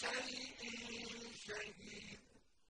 شَيْءٍ